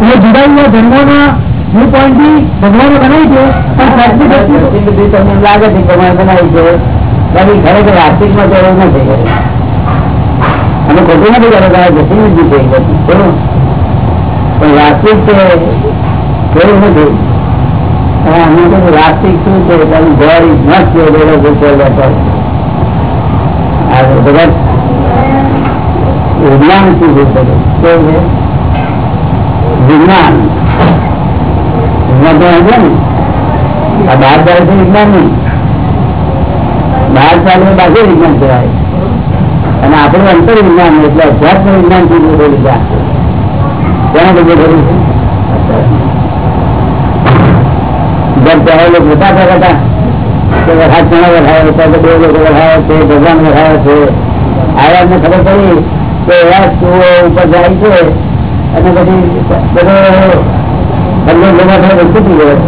એટલે જુદા જુદા ધર્મોના વ્યૂ પોઈન્ટથી ભગવાને બનાવી છે. પણ તમને લાગે છે ભગવાન બનાવી છે. બાકી ખરેખર વાસ્તવિકમાં તો નથી અમે ખોટું નથી કરતા દ્રષ્ટિ બુદ્ધિ છે. એ બધી. પણ વાસ્તવિક છે નથી. અને અમે તો વાસ્તવિક શું છે? તમે વિજ્ઞાન શું છે બધું? છે? વિજ્ઞાન. વિજ્ઞાન ચાલે છે વિજ્ઞાન નહીં. બહાર ચાલે બાકી વિજ્ઞાન કહેવાય? અને આપણું અંતર વિજ્ઞાન એટલે અધ્યાત્મ વિજ્ઞાનથી લીધા ત્યાં બધું કર્યું છે? જબ બતાતા હતા કે વરસાદ ઘણા વધારે છે બે લોકો છે. ભગવાન ખબર પડી કે એવા ઉપર જાય છે અને પછી બધો બંને ભેગા થઈને તૂટી ગયો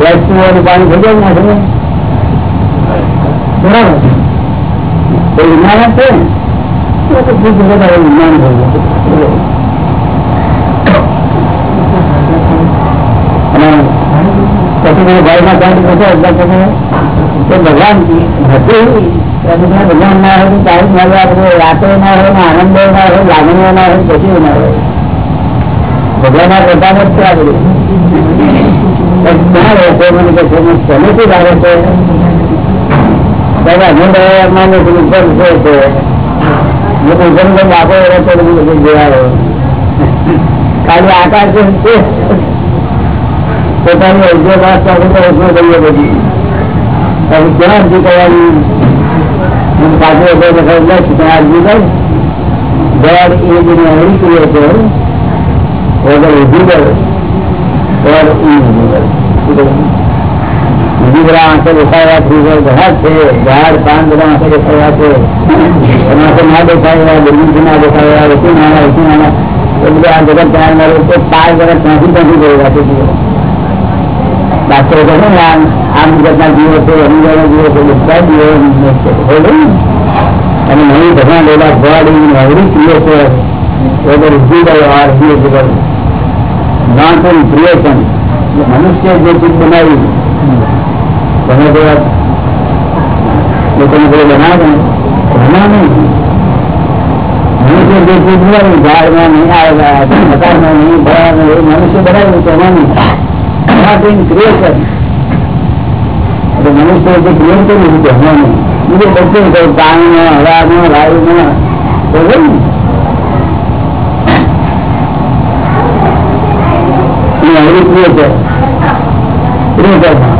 લાઈટ પાણી થઈ જાય ને બરાબર? એ વિજ્ઞાન છે તો ખૂબ અને પછી મને ભાઈમાં કાંઈ પૂછો એટલે કે કે ભગવાન હતું એટલે ભગવાન ના હોય તો તારીખ મળવા બધું રાતો ના હોય ને આનંદો ના હોય લાગણીઓ ના હોય કશું ના હોય ભગવાન ના પ્રતાપ જ છે આ બધું ક્યાં રહે છે મને કે છે શેનેથી લાગે છે દાદા હું માને છે ઉપર છે છે હું તો જેમ જેમ બાપો રહે છે બધું જોયા ખાલી આકાશ છે પોતાની અડધો બાદ સાથે તો એટલો કરીએ પછી પછી ક્યાં અરજી કરવાની પાછળ હતો તો ખબર લક્ષ ત્યાં અરજી કરી God is in every creator, whether visible or invisible. બીજી બધા આંખે દેખાયા ત્રીજો ઘણા છે ઝાડ પાન બધા આંખે દેખાયા છે એના આંખે ના દેખાયા બિલ્ડિંગ ના દેખાયા એસી નાના એસી નાના એ બધા આ જગત ત્યાં મારે તો પાર જગત ત્યાંથી ત્યાંથી ગયેલા છે બધા મનુષ્ય જે ચીજ બનાવી તમે જેવા લોકોને કોઈ બનાવે એમાં નહીં. મનુષ્ય જે ચીજ બનાવી ઝાડમાં નહીં મનુષ્ય બનાવ્યું તો એમાં નહીં. મનુષ્ય જે ક્રિએટ કર્યું છે નહીં બીજું બધું કોઈ પાણીમાં હવામાં બરોબર ને. એવરી ક્રિએટર ક્રિએટરમાં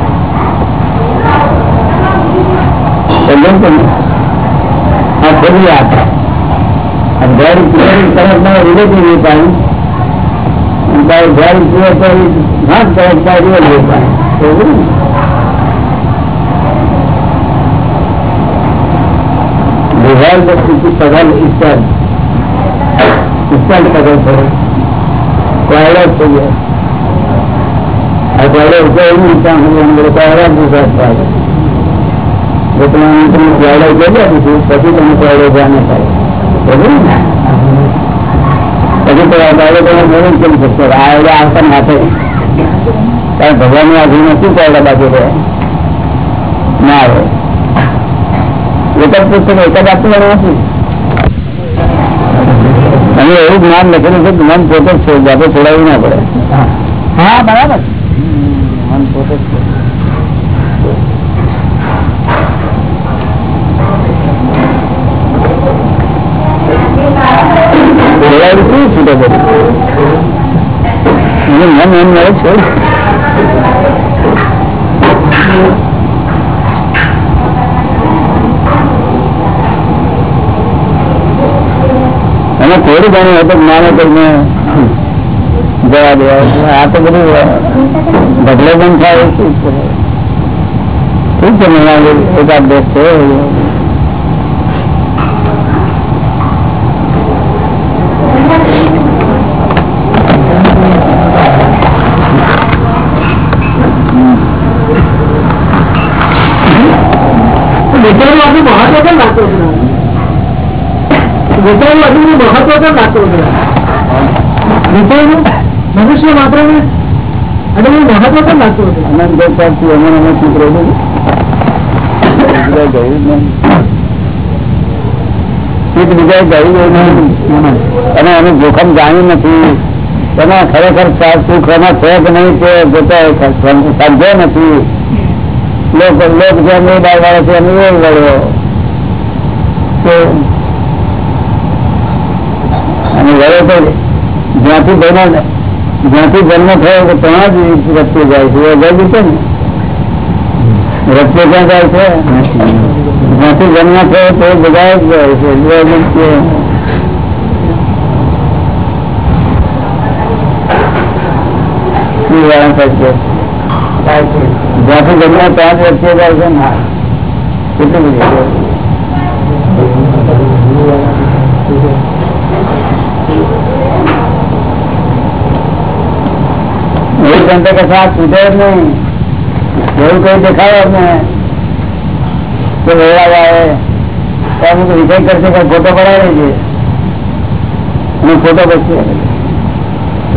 આ ખોલી આપ clear correct by relative viewpoint جتنا منتری جائے گا پچھلے پچیس میں پہلے جانے پائے۔ પછી તો કોયડો તમે કેમ શકશો. આ એવડે આવતા ને હાથે. કારણ ભગવાનની આધીને શું કોયડા બાજુ ના આવે. એક જ પુસ્તક એક જ આપતું નથી. અને એવું જ્ઞાન લખેલું છે મન પોતે જ છે જાતે છોડાવવું ના પડે. હા બરાબર. મન પોતે જ છે. એને મળે છે. અને થોડું ઘણું હોય તો જ્ઞાન કરીને જવા દેવા આ તો બધું બદલે પણ થાય? ઠીક છે? એકાદ દેશ છે. વિચારવું આટલું મહત્વ મનુષ્ય માત્ર ને આટલું મહત્વ પણ લાગતો હતો અમે અને એનું જોખમ જાણ્યું નથી. એમાં ખરેખર સુખ એમાં છે કે નહીં તે સમજ્યો નથી. લોક લોક છે અને જ્યાંથી બનો જ્યાંથી જન્મ થયો તો ત્યાં જ રસ્તે જાય છે ગઈ છે ને. રસ્તે ક્યાં જાય છે? જ્યાંથી જન્મ થયો તો બધા જ જાય છે વાળા કરશે? જ્યાંથી જન્મ ત્યાં જ રસ્તે જાય છે ને કેટલું બધું એક ઘંટે કે સાથ છૂટે જ નહીં એવું કઈ દેખાય ને કે વેળા આવે તો અમુક વિજય કરશે કે ફોટો પડાવી છે અને ફોટો પછી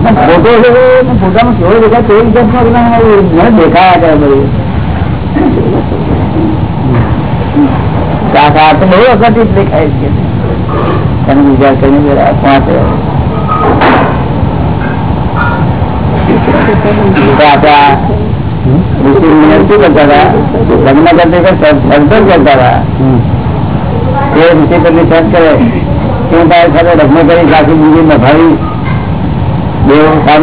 ફોટો છે ફોટામાં કેવો દેખાય તે વિચારમાં મને દેખાયા કરે બધું. કાકા આ તો બહુ વખત જ દેખાય છે. તમે વિચાર કરીને જરા પહોંચે તો આપણા ઋષિ મુનિઓ શું કરતા હતા? લગ્ન કરતે સરસર કરતા હતા. એ ઋષિ પરથી સર્ચ કરે કે તારી સાથે લગ્ન કરી આખી બીજી નભાવી. બે સામ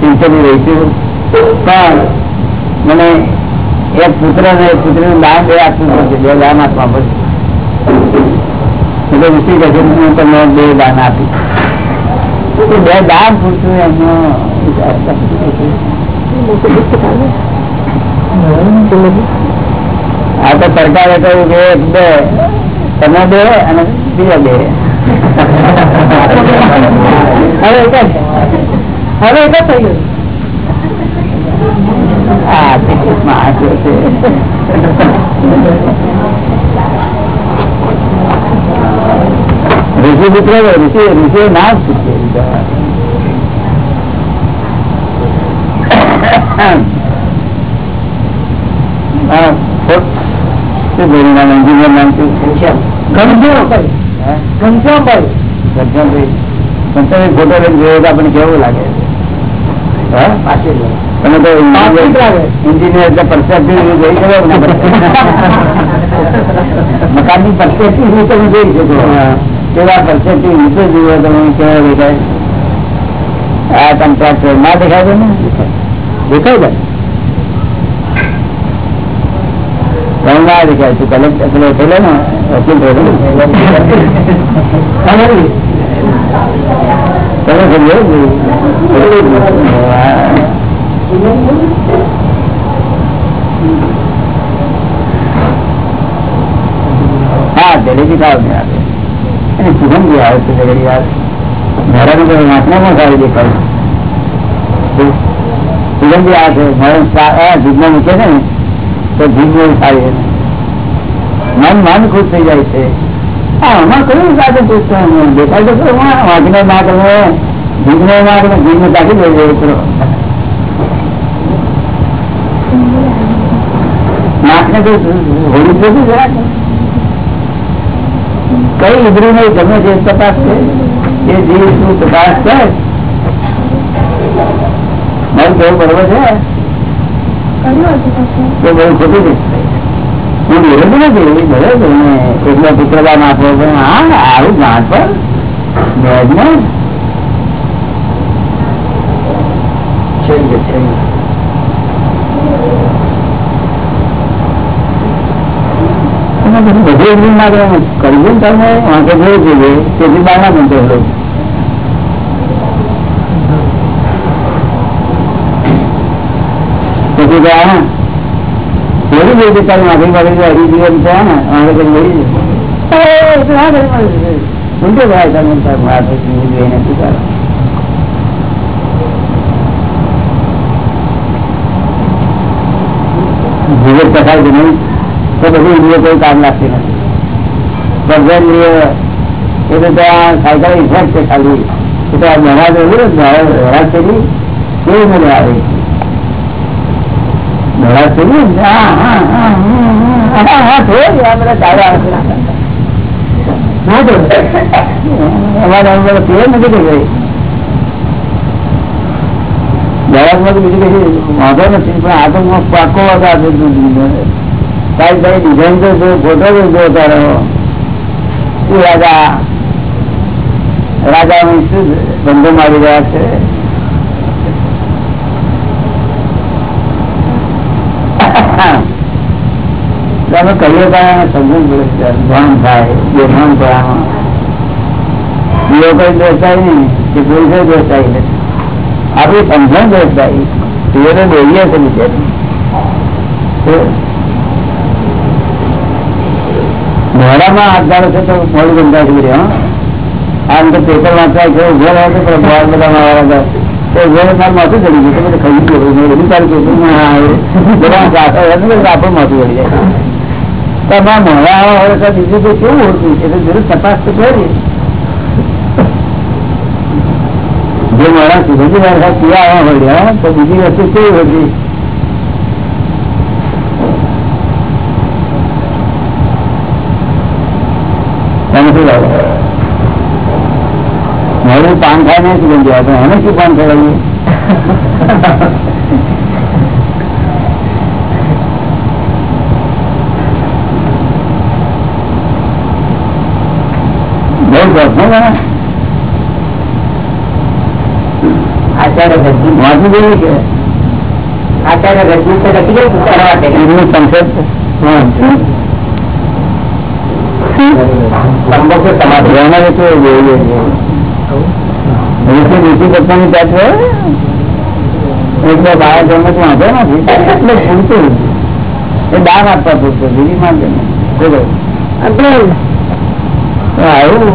સિંચરી રહીશું પણ મને એક પુત્ર ને એક પુત્રી નું દાન બે આપવું પડશે, બે દાન આપવા પડશે. એટલે ઋષિ હું તમને બે દાન આપી બે દાન પૂછું એમનો આ તો સરકારે કહ્યું કે એક બે, તમે બે અને બીજા બે. હવે હવે એક જ થઈ ગયું. છે ઋષિ પુત્ર ઋષિ ઋષિ ના જ હા, નામ? એન્જિનિયર નામ શું? ઘનશ્યામભાઈ હે? ઘનશ્યામભાઈ ઘનશ્યામભાઈ. ઘનશ્યામભાઈ ફોટો લઈને જોયો તો આપણને કેવું લાગે? હા? તમે તો એન્જિનિયર પરસેપ્ટિવ પરસ્પેક્ટિવ જોઈ શકો ને મકાનની પરસ્પેક્ટિવ તમે જોઈ શકો કેવા પરસેપ્ટિવ રીતે જુઓ તમે કેવા દેખાય? આ કોન્ટ્રાક્ટર ના દેખાય છે ને? દેખાય ના દેખાય તું કલેક્ટર પેલો થયેલો ને? વકીલ થયેલો તમે સમજો હા જલેબી ખાવ ને આવે અને સુગંધી આવે છે જલેબી આવે મારા તો વાંચનામાં સારી દેખાય સુગંધી આવે છે મારે જીભમાં મૂકે છે ને તો જીભ બહુ સારી છે. મન મન ખુશ થઈ જાય છે હા આમાં કયું સાથે પૂછતો દેખાય તો ખરો વાંચને ના તમે જીભને ના તમે કાઢી જોતું જરાક કઈ ઇદ્રી નહીં, ગમે તે તપાસ છે એ જીવ શું તપાસ છે મારું કેવું બરોબર છે. તો બહુ ખોટું છે. હું વિરોધ નથી ભલે ને પુત્ર પુત્રદાન આપો પણ હા, આવું ગાંઠ પર મેજમાં બધું એકદમ ના કરવાનું કરવું તમે વાંકે જોઈએ તેથી પછી માફી મળી જાય હરી જીવન છે ને વાંકે કઈ મળી જાય ઊંધો ભાઈ તમે જીવવું જોઈએ નથી તારે જીવન કથા જ નહીં તો બધું ઇન્દ્રિય કોઈ કામ લાગતી નથી સર્જનીય એ તો ત્યાં સાયકલ ઇફેક્ટ છે ખાલી એ તો આ મહારાજ એવું ને મહારાજ છે ને કેવી મજા આવે મહારાજ છે ને હા હા હા હા હા હા થોડી આ બધા ચાલે આવે ના તો અમારે અમારે ફેર નથી થઈ ગઈ દયામાં તો બીજું કઈ વાંધો નથી, પણ આ તો પાકો આપે તારી તારી ડિઝાઇન તો જો ફોટો જો તારો. શું રાજા? રાજા શું ધંધો મારી રહ્યા છે? તમે કહીએ ત્યાં સમજવું પડે ભણ થાય બે ભાન થવામાં બીજો કોઈ દોષાય નહીં, કે પુરુષો દોષાય નથી. આપણી સમજણ દોષાય એ તો દોરીએ છે મોડામાં હાથ ગાળો છે તો મોડું ગંદા છે રહ્યા આમ તો પેપર વાંચવા છે ઊભો રહ્યો તો પેલા બોલ બધા હતા તો ઊભો મારું માથું ચડી ગયું બધું ખાઈ ગયું મેં બધું ચાલુ કર્યું ના આવે બધા સાથે આપણું માથું ચડી જાય. તમારા મોડા હોય તો બીજું તો કેવું હોતું? એટલે જરૂર તપાસ તો કરી જે માણસ સુધી મારા પીવા મળ્યા તો બીજી વસ્તુ કેવી હતી? મારું પાન શું બંધ ગયા એને શું પાન ખવડાવ્યું બહુ પ્રશ્ન ને આચાર્ય ગજની વાંચી જેવી છે આચાર્ય ગજની તો લખી ગઈ પુસ્તક માટે એમનું concept સંભોગ સમાધિ એના વિશે જોઈએ નીતિ નીતિ કરતાની તત્વ એટલે બાર જન્મ તો વાંધો નથી એટલે પૂરતું એ દાન આપવા પૂરતું બીજી માંગે નહીં બોલો આવું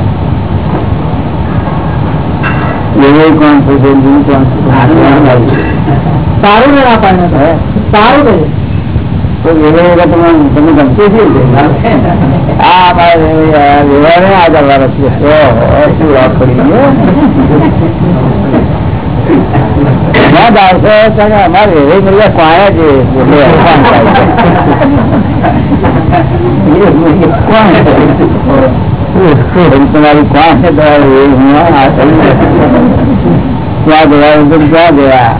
એવું કોણ છે બીજું કોણ છે સારું ને ના પાડે હે? સારું કહે તો વ્યવહાર તમે તમે ગમતું છે આ મારે વ્યવહાર આ જવાનો છે ઓહો, શું વાત કરી ના દાવસો તને અમારે એવી મર્યા કોયા છે એટલે અપમાન થાય છે. એ મર્યા કોણ છે? એમ તમારી કોણ તમારી એ હું આ થયું. ક્યાં ગયા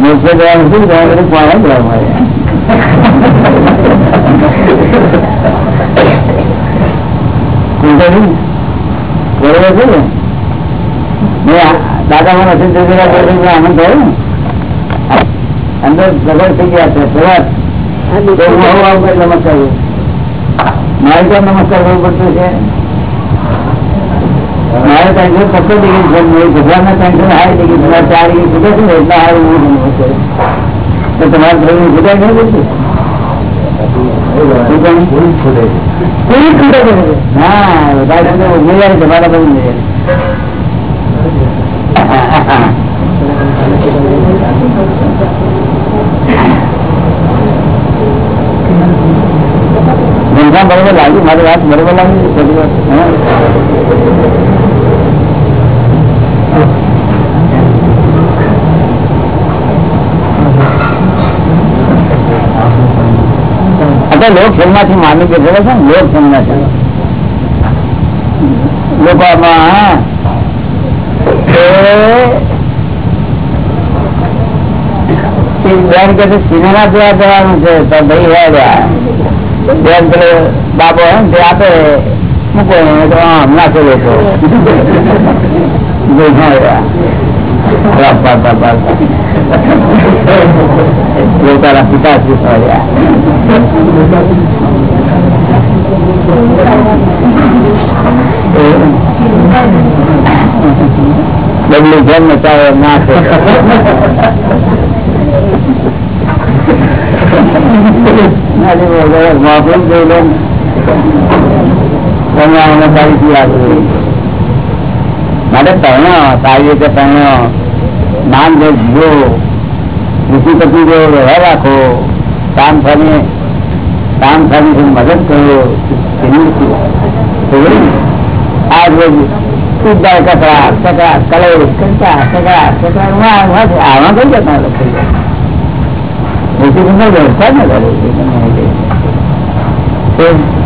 મોટો જવાનું બધું કોણ જવા મળે કુંડળી બરોબર છે ને મેં દાદામાં નથી જોયેલા આનંદ થયો ને અંદર પ્રગટ થઈ ગયા છે પ્રગટ હું આવું આવું કરી નમસ્કાર કરું. મારે કેમ નમસ્કાર કરવું પડતું છે મારે ટેન્શન પકડ ડિગ્રી છે મેં ભગવાનના ટેન્શન હાઈ ડિગ્રી છે મારે ચાર ડિગ્રી છૂટે છે ને એટલે હારું હું નમસ્કાર કરું. તો તમારે થયું છૂટાય નહીં પડતું પૂરી છૂટે છે હા વધારે તો ઉમેદવાર તમારા બધું ઉમેદવાર ના બરોબર લાગ્યું મારી વાત બરોબર લાગી બધી વાત, હા? અત્યારે લોક સંજ્ઞાથી માની કે છે ને લોક સંજ્ઞાથી લોકો આમાં એ બેન કે છે સિનેમા જોવા જવાનું છે તો ભાઈ હેડ્યા બેન પેલો બાબો તે આપે મૂકો આમ નાખે લોકો. પોતાના પિતા શ્રી ફર્યા ડબલું જેમ નચાવે મોકલું જોઈ લે તમે આને તારીખી આપી માટે પહેણો સારી રીતે પહેણો નામ જે જીવો ઋષિ પતિ જો વ્યવહાર રાખો કામ ફરી કામ થઈને મદદ કરો એની આ રોજ ઉદ્ધાર કકડા કકડા કલે કંટા કકડા કકડા આમાં કઈ જતા વ્યવસાય ન કરે